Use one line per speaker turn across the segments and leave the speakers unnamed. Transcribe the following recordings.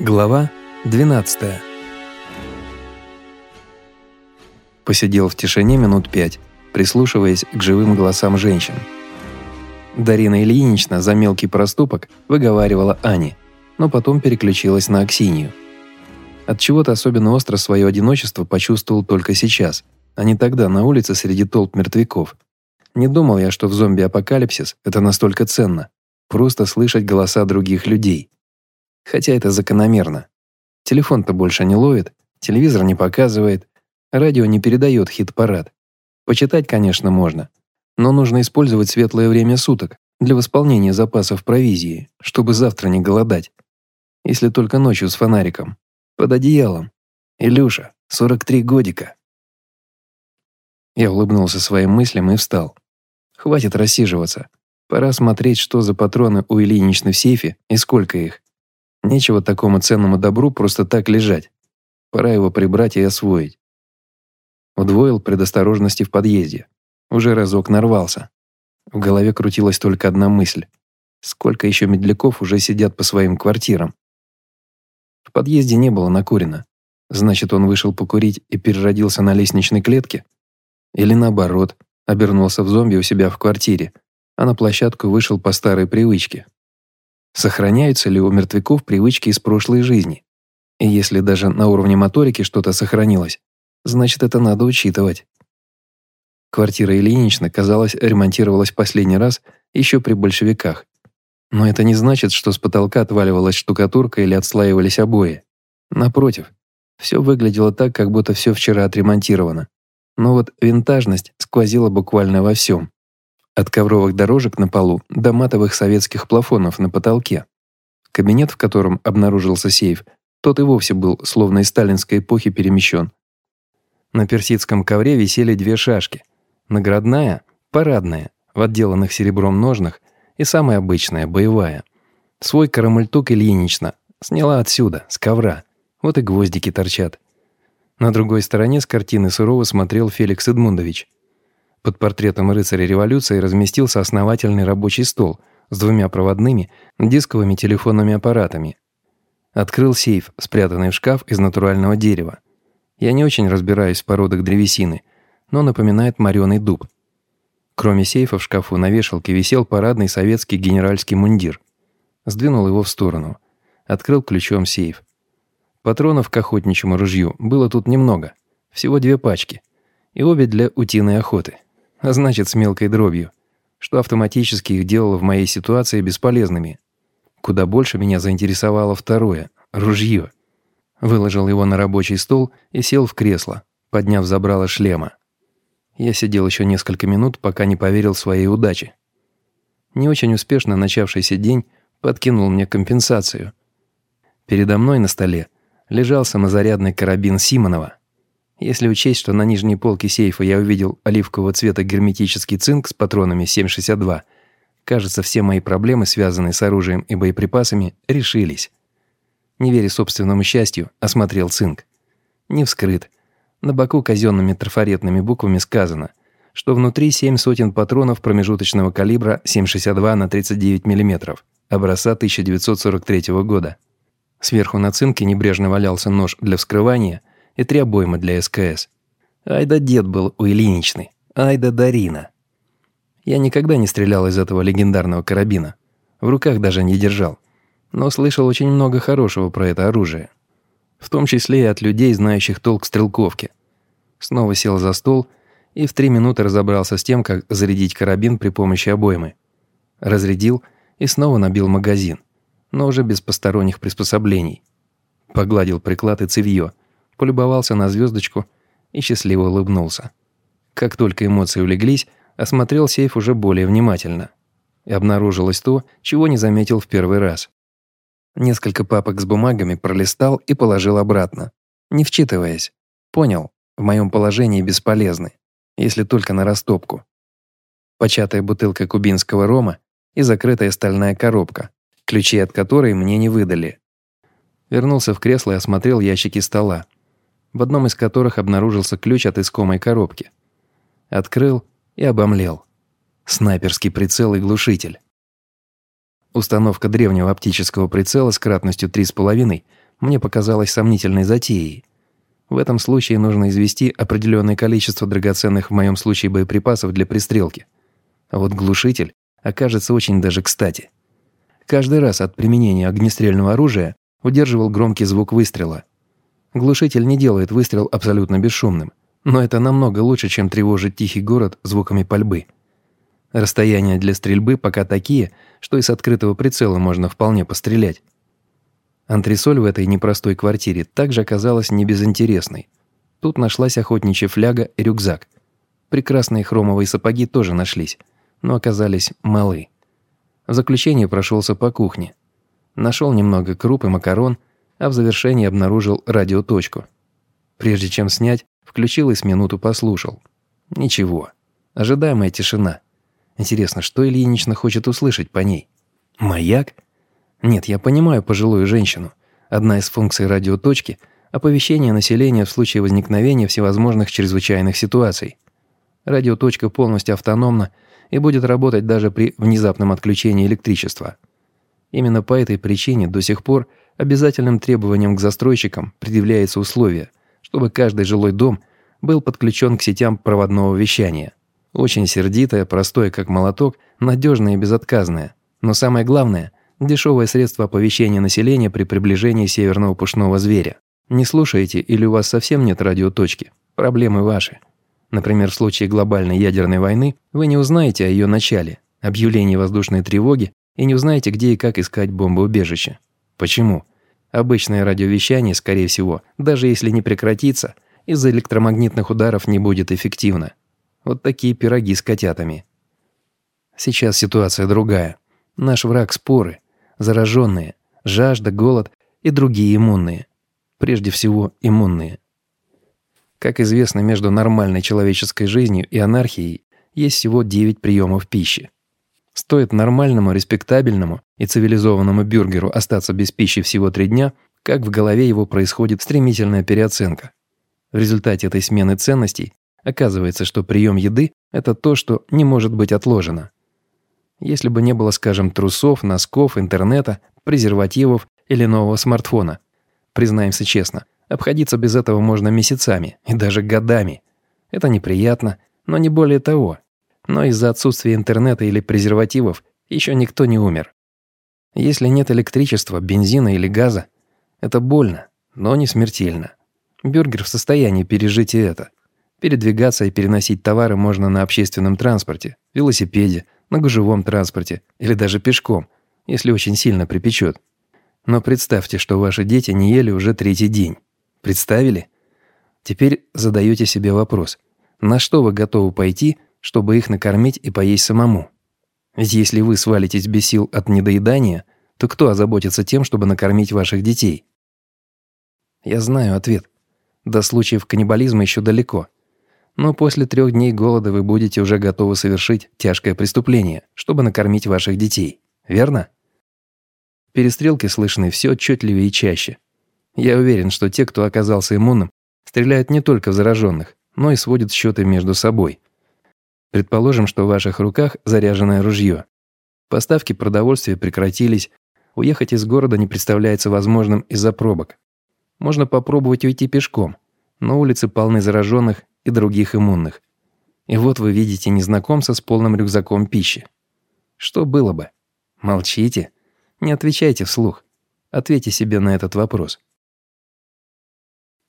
Глава 12 Посидел в тишине минут пять, прислушиваясь к живым голосам женщин. Дарина Ильинична за мелкий проступок выговаривала Ане, но потом переключилась на Аксинью. От чего-то особенно остро свое одиночество почувствовал только сейчас, а не тогда на улице среди толп мертвяков. Не думал я, что в зомби-апокалипсис это настолько ценно. Просто слышать голоса других людей. Хотя это закономерно. Телефон-то больше не ловит, телевизор не показывает, радио не передает хит-парад. Почитать, конечно, можно, но нужно использовать светлое время суток для восполнения запасов провизии, чтобы завтра не голодать. Если только ночью с фонариком. Под одеялом. Илюша, 43 годика. Я улыбнулся своим мыслям и встал. Хватит рассиживаться. Пора смотреть, что за патроны у Ильиничны в сейфе и сколько их. Нечего такому ценному добру просто так лежать. Пора его прибрать и освоить. Удвоил предосторожности в подъезде. Уже разок нарвался. В голове крутилась только одна мысль. Сколько еще медляков уже сидят по своим квартирам? В подъезде не было накурено. Значит, он вышел покурить и переродился на лестничной клетке? Или наоборот, обернулся в зомби у себя в квартире, а на площадку вышел по старой привычке, Сохраняются ли у мертвяков привычки из прошлой жизни? И если даже на уровне моторики что-то сохранилось, значит, это надо учитывать. Квартира Ильинична, казалось, ремонтировалась последний раз еще при большевиках. Но это не значит, что с потолка отваливалась штукатурка или отслаивались обои. Напротив, все выглядело так, как будто все вчера отремонтировано. Но вот винтажность сквозила буквально во всем. От ковровых дорожек на полу до матовых советских плафонов на потолке. Кабинет, в котором обнаружился сейф, тот и вовсе был словно из сталинской эпохи перемещен. На персидском ковре висели две шашки. Наградная, парадная, в отделанных серебром ножнах, и самая обычная, боевая. Свой карамультук Ильинична сняла отсюда, с ковра. Вот и гвоздики торчат. На другой стороне с картины сурово смотрел Феликс Эдмундович – под портретом рыцаря революции разместился основательный рабочий стол с двумя проводными дисковыми телефонными аппаратами. Открыл сейф, спрятанный в шкаф из натурального дерева. Я не очень разбираюсь в породах древесины, но напоминает мореный дуб. Кроме сейфа в шкафу на вешалке висел парадный советский генеральский мундир. Сдвинул его в сторону. Открыл ключом сейф. Патронов к охотничьему ружью было тут немного. Всего две пачки. И обе для утиной охоты а значит с мелкой дробью, что автоматически их делало в моей ситуации бесполезными. Куда больше меня заинтересовало второе – ружье. Выложил его на рабочий стол и сел в кресло, подняв забрало шлема. Я сидел еще несколько минут, пока не поверил своей удаче. Не очень успешно начавшийся день подкинул мне компенсацию. Передо мной на столе лежал самозарядный карабин Симонова – если учесть, что на нижней полке сейфа я увидел оливкового цвета герметический цинк с патронами 7,62, кажется, все мои проблемы, связанные с оружием и боеприпасами, решились. Не веря собственному счастью, осмотрел цинк. Не вскрыт. На боку казенными трафаретными буквами сказано, что внутри 7 сотен патронов промежуточного калибра 7,62 на 39 мм, образца 1943 года. Сверху на цинке небрежно валялся нож для вскрывания – и три для СКС. Айда дед был у Ильиничны, айда Дарина. Я никогда не стрелял из этого легендарного карабина. В руках даже не держал. Но слышал очень много хорошего про это оружие. В том числе и от людей, знающих толк стрелковки. Снова сел за стол и в три минуты разобрался с тем, как зарядить карабин при помощи обоймы. Разрядил и снова набил магазин, но уже без посторонних приспособлений. Погладил приклад и цевьё, полюбовался на звездочку и счастливо улыбнулся. Как только эмоции улеглись, осмотрел сейф уже более внимательно. И обнаружилось то, чего не заметил в первый раз. Несколько папок с бумагами пролистал и положил обратно, не вчитываясь. Понял, в моем положении бесполезны, если только на растопку. Початая бутылка кубинского рома и закрытая стальная коробка, ключи от которой мне не выдали. Вернулся в кресло и осмотрел ящики стола в одном из которых обнаружился ключ от искомой коробки. Открыл и обомлел. Снайперский прицел и глушитель. Установка древнего оптического прицела с кратностью 3,5 мне показалось сомнительной затеей. В этом случае нужно извести определенное количество драгоценных в моем случае боеприпасов для пристрелки. А вот глушитель окажется очень даже кстати. Каждый раз от применения огнестрельного оружия удерживал громкий звук выстрела. Глушитель не делает выстрел абсолютно бесшумным, но это намного лучше, чем тревожить тихий город звуками пальбы. Расстояния для стрельбы пока такие, что и с открытого прицела можно вполне пострелять. Антресоль в этой непростой квартире также оказалась не безинтересной. Тут нашлась охотничья фляга и рюкзак. Прекрасные хромовые сапоги тоже нашлись, но оказались малы. В заключение прошелся по кухне. Нашел немного круп и макарон, а в завершении обнаружил радиоточку. Прежде чем снять, включил и с минуту послушал. Ничего. Ожидаемая тишина. Интересно, что Ильинична хочет услышать по ней? Маяк? Нет, я понимаю пожилую женщину. Одна из функций радиоточки – оповещение населения в случае возникновения всевозможных чрезвычайных ситуаций. Радиоточка полностью автономна и будет работать даже при внезапном отключении электричества. Именно по этой причине до сих пор обязательным требованием к застройщикам предъявляется условие, чтобы каждый жилой дом был подключен к сетям проводного вещания. Очень сердитое, простое как молоток, надежное и безотказное. Но самое главное – Дешевое средство оповещения населения при приближении северного пушного зверя. Не слушаете или у вас совсем нет радиоточки? Проблемы ваши. Например, в случае глобальной ядерной войны вы не узнаете о ее начале, объявлении воздушной тревоги и не узнаете, где и как искать бомбоубежище. Почему? Обычное радиовещание, скорее всего, даже если не прекратится, из-за электромагнитных ударов не будет эффективно. Вот такие пироги с котятами. Сейчас ситуация другая. Наш враг – споры – зараженные, жажда, голод и другие иммунные. Прежде всего, иммунные. Как известно, между нормальной человеческой жизнью и анархией есть всего 9 приемов пищи. Стоит нормальному, респектабельному и цивилизованному бюргеру остаться без пищи всего три дня, как в голове его происходит стремительная переоценка. В результате этой смены ценностей оказывается, что прием еды – это то, что не может быть отложено. Если бы не было, скажем, трусов, носков, интернета, презервативов или нового смартфона. Признаемся честно, обходиться без этого можно месяцами и даже годами. Это неприятно, но не более того. Но из-за отсутствия интернета или презервативов еще никто не умер. Если нет электричества, бензина или газа, это больно, но не смертельно. Бюргер в состоянии пережить и это. Передвигаться и переносить товары можно на общественном транспорте, велосипеде, на гужевом транспорте или даже пешком, если очень сильно припечет. Но представьте, что ваши дети не ели уже третий день. Представили? Теперь задаете себе вопрос. На что вы готовы пойти, чтобы их накормить и поесть самому? Ведь если вы свалитесь без сил от недоедания, то кто озаботится тем, чтобы накормить ваших детей? Я знаю ответ. До случаев каннибализма еще далеко – но после трех дней голода вы будете уже готовы совершить тяжкое преступление, чтобы накормить ваших детей. Верно? Перестрелки слышны все отчетливее и чаще. Я уверен, что те, кто оказался иммунным, стреляют не только в зараженных, но и сводят счеты между собой. Предположим, что в ваших руках заряженное ружье. Поставки продовольствия прекратились, уехать из города не представляется возможным из-за пробок. Можно попробовать уйти пешком, но улицы полны зараженных и других иммунных. И вот вы видите незнакомца с полным рюкзаком пищи. Что было бы? Молчите? Не отвечайте вслух. Ответьте себе на этот вопрос.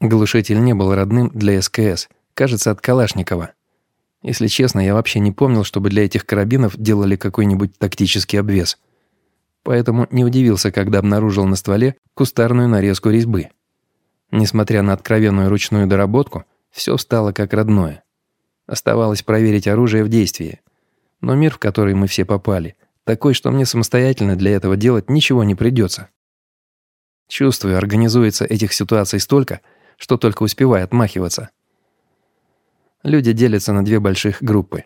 Глушитель не был родным для СКС, кажется, от Калашникова. Если честно, я вообще не помнил, чтобы для этих карабинов делали какой-нибудь тактический обвес. Поэтому не удивился, когда обнаружил на стволе кустарную нарезку резьбы. Несмотря на откровенную ручную доработку, все стало как родное. Оставалось проверить оружие в действии. Но мир, в который мы все попали, такой, что мне самостоятельно для этого делать ничего не придется. Чувствую, организуется этих ситуаций столько, что только успеваю отмахиваться. Люди делятся на две больших группы.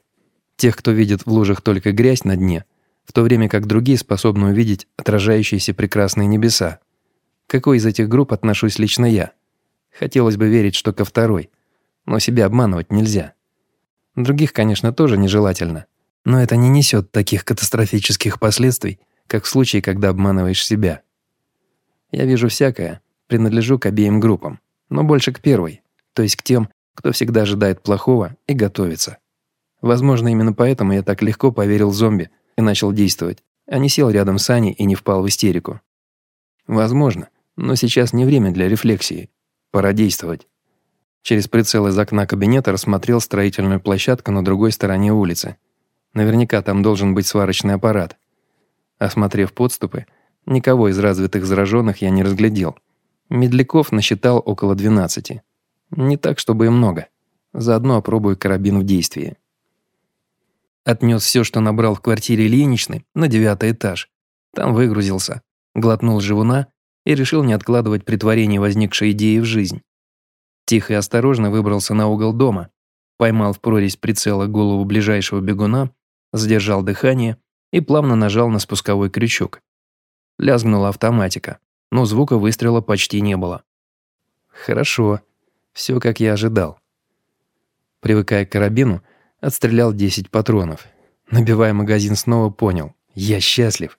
Тех, кто видит в лужах только грязь на дне, в то время как другие способны увидеть отражающиеся прекрасные небеса. Какой из этих групп отношусь лично я? Хотелось бы верить, что ко второй – но себя обманывать нельзя. Других, конечно, тоже нежелательно, но это не несет таких катастрофических последствий, как в случае, когда обманываешь себя. Я вижу всякое, Принадлежу к обеим группам, но больше к первой, то есть к тем, кто всегда ожидает плохого и готовится. Возможно, именно поэтому я так легко поверил зомби и начал действовать, а не сел рядом с Аней и не впал в истерику. Возможно, но сейчас не время для рефлексии. Пора действовать. Через прицел из окна кабинета рассмотрел строительную площадку на другой стороне улицы. Наверняка там должен быть сварочный аппарат. Осмотрев подступы, никого из развитых зараженных я не разглядел. Медляков насчитал около 12. Не так, чтобы и много. Заодно опробую карабин в действии. Отнес все, что набрал в квартире Ильиничны, на девятый этаж. Там выгрузился, глотнул живуна и решил не откладывать притворение возникшей идеи в жизнь. Тихо и осторожно выбрался на угол дома, поймал в прорезь прицела голову ближайшего бегуна, задержал дыхание и плавно нажал на спусковой крючок. Лязгнула автоматика, но звука выстрела почти не было. Хорошо, все как я ожидал. Привыкая к карабину, отстрелял 10 патронов. Набивая магазин снова, понял, я счастлив.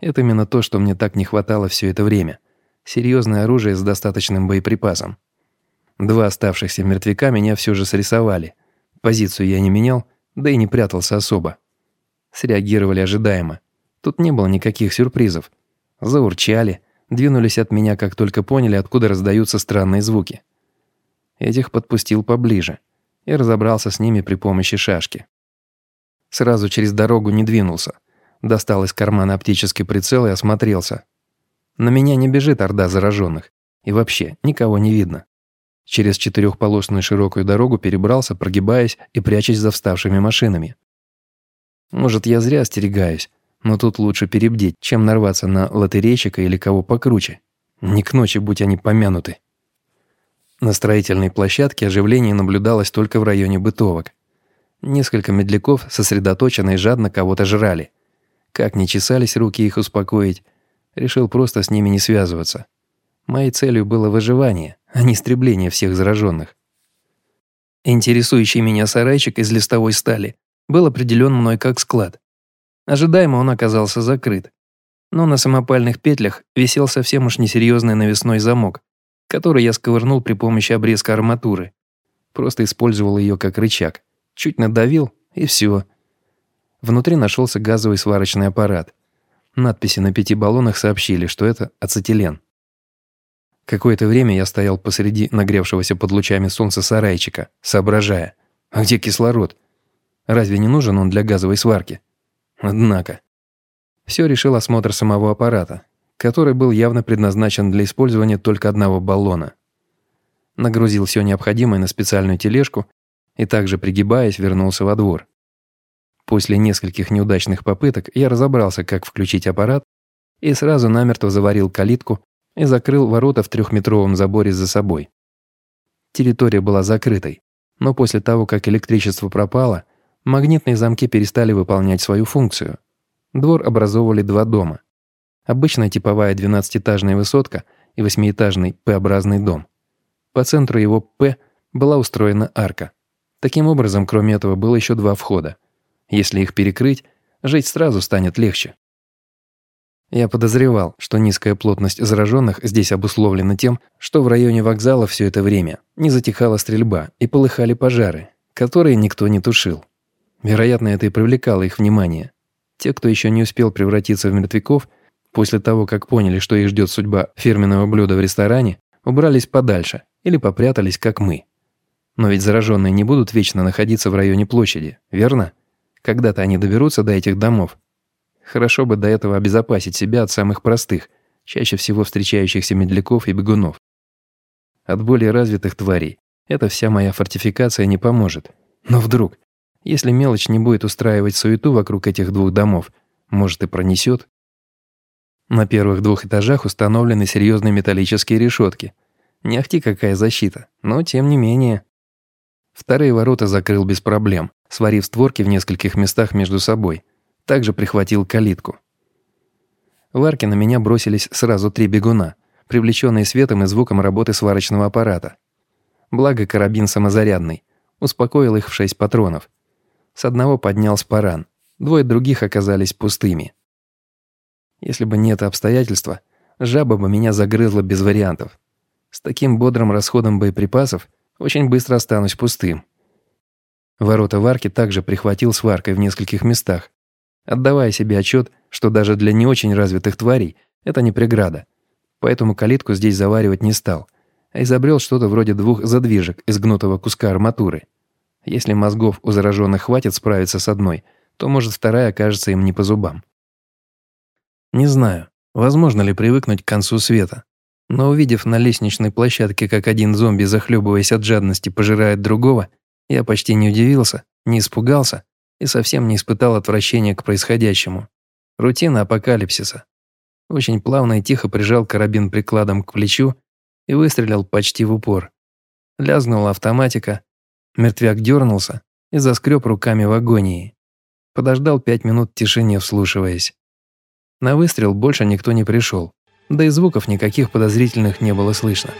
Это именно то, что мне так не хватало все это время. Серьезное оружие с достаточным боеприпасом. Два оставшихся мертвяка меня все же срисовали. Позицию я не менял, да и не прятался особо. Среагировали ожидаемо. Тут не было никаких сюрпризов. Заурчали, двинулись от меня, как только поняли, откуда раздаются странные звуки. Этих подпустил поближе и разобрался с ними при помощи шашки. Сразу через дорогу не двинулся. Достал из кармана оптический прицел и осмотрелся. На меня не бежит орда зараженных. И вообще, никого не видно. Через четырехполосную широкую дорогу перебрался, прогибаясь и прячась за вставшими машинами. Может, я зря остерегаюсь, но тут лучше перебдеть, чем нарваться на лотерейщика или кого покруче. Не к ночи, будь они помянуты. На строительной площадке оживление наблюдалось только в районе бытовок. Несколько медляков сосредоточенно и жадно кого-то жрали. Как не чесались руки их успокоить, решил просто с ними не связываться. Моей целью было выживание, а не истребление всех зараженных. Интересующий меня сарайчик из листовой стали был определен мной как склад. Ожидаемо он оказался закрыт. Но на самопальных петлях висел совсем уж несерьезный навесной замок, который я сковырнул при помощи обрезка арматуры. Просто использовал ее как рычаг. Чуть надавил, и все. Внутри нашелся газовый сварочный аппарат. Надписи на пяти баллонах сообщили, что это ацетилен. Какое-то время я стоял посреди нагревшегося под лучами солнца сарайчика, соображая, а где кислород? Разве не нужен он для газовой сварки? Однако. Все решил осмотр самого аппарата, который был явно предназначен для использования только одного баллона. Нагрузил все необходимое на специальную тележку и также пригибаясь вернулся во двор. После нескольких неудачных попыток я разобрался, как включить аппарат, и сразу намертво заварил калитку и закрыл ворота в трехметровом заборе за собой. Территория была закрытой, но после того, как электричество пропало, магнитные замки перестали выполнять свою функцию. Двор образовывали два дома. Обычная типовая двенадцатиэтажная высотка и восьмиэтажный П-образный дом. По центру его П была устроена арка. Таким образом, кроме этого, было еще два входа. Если их перекрыть, жить сразу станет легче. Я подозревал, что низкая плотность зараженных здесь обусловлена тем, что в районе вокзала все это время не затихала стрельба и полыхали пожары, которые никто не тушил. Вероятно, это и привлекало их внимание. Те, кто еще не успел превратиться в мертвяков, после того, как поняли, что их ждет судьба фирменного блюда в ресторане, убрались подальше или попрятались, как мы. Но ведь зараженные не будут вечно находиться в районе площади, верно? Когда-то они доберутся до этих домов Хорошо бы до этого обезопасить себя от самых простых, чаще всего встречающихся медляков и бегунов. От более развитых тварей эта вся моя фортификация не поможет. Но вдруг, если мелочь не будет устраивать суету вокруг этих двух домов, может и пронесет? На первых двух этажах установлены серьезные металлические решетки. Не ахти какая защита, но тем не менее. Вторые ворота закрыл без проблем, сварив створки в нескольких местах между собой – также прихватил калитку. В арке на меня бросились сразу три бегуна, привлеченные светом и звуком работы сварочного аппарата. Благо карабин самозарядный, успокоил их в шесть патронов. С одного поднял спаран, двое других оказались пустыми. Если бы не это обстоятельство, жаба бы меня загрызла без вариантов. С таким бодрым расходом боеприпасов очень быстро останусь пустым. Ворота в арке также прихватил сваркой в нескольких местах, отдавая себе отчет, что даже для не очень развитых тварей это не преграда. Поэтому калитку здесь заваривать не стал, а изобрел что-то вроде двух задвижек из гнутого куска арматуры. Если мозгов у зараженных хватит справиться с одной, то, может, вторая окажется им не по зубам. Не знаю, возможно ли привыкнуть к концу света, но увидев на лестничной площадке, как один зомби, захлебываясь от жадности, пожирает другого, я почти не удивился, не испугался и совсем не испытал отвращения к происходящему. Рутина апокалипсиса. Очень плавно и тихо прижал карабин прикладом к плечу и выстрелил почти в упор. Лязгнула автоматика, мертвяк дернулся и заскреб руками в агонии. Подождал пять минут в тишине, вслушиваясь. На выстрел больше никто не пришел, да и звуков никаких подозрительных не было слышно.